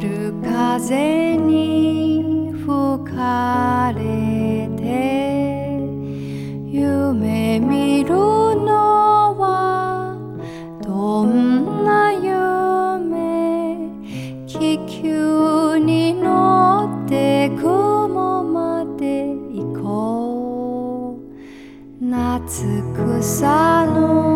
る風に吹かれて夢見るのはどんな夢気球に乗って雲まで行こう。夏草の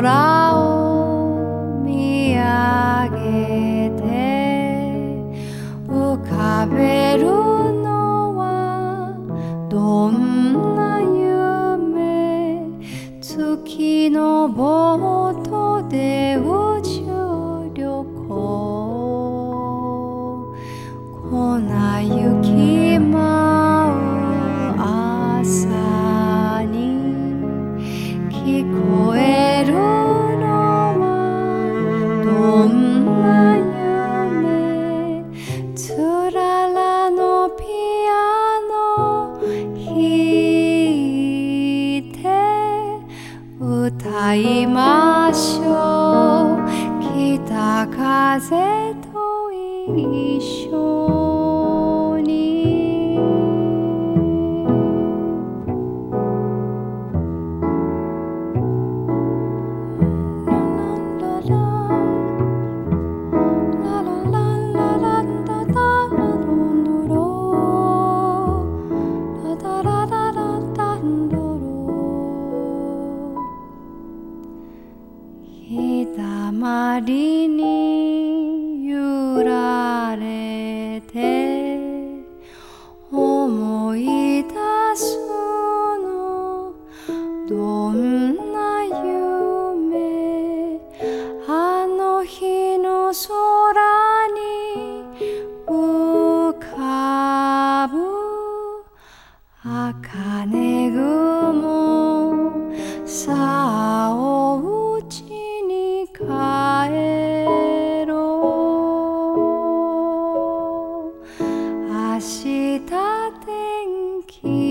空を見上げて浮かべるのはどんな夢月のボートで宇宙旅行。粉雪舞う朝に聞こえ会いましょう。北風と一緒。まりに揺られて思い出すのどんな夢あの日の空に浮かぶ茜雲さう明日天気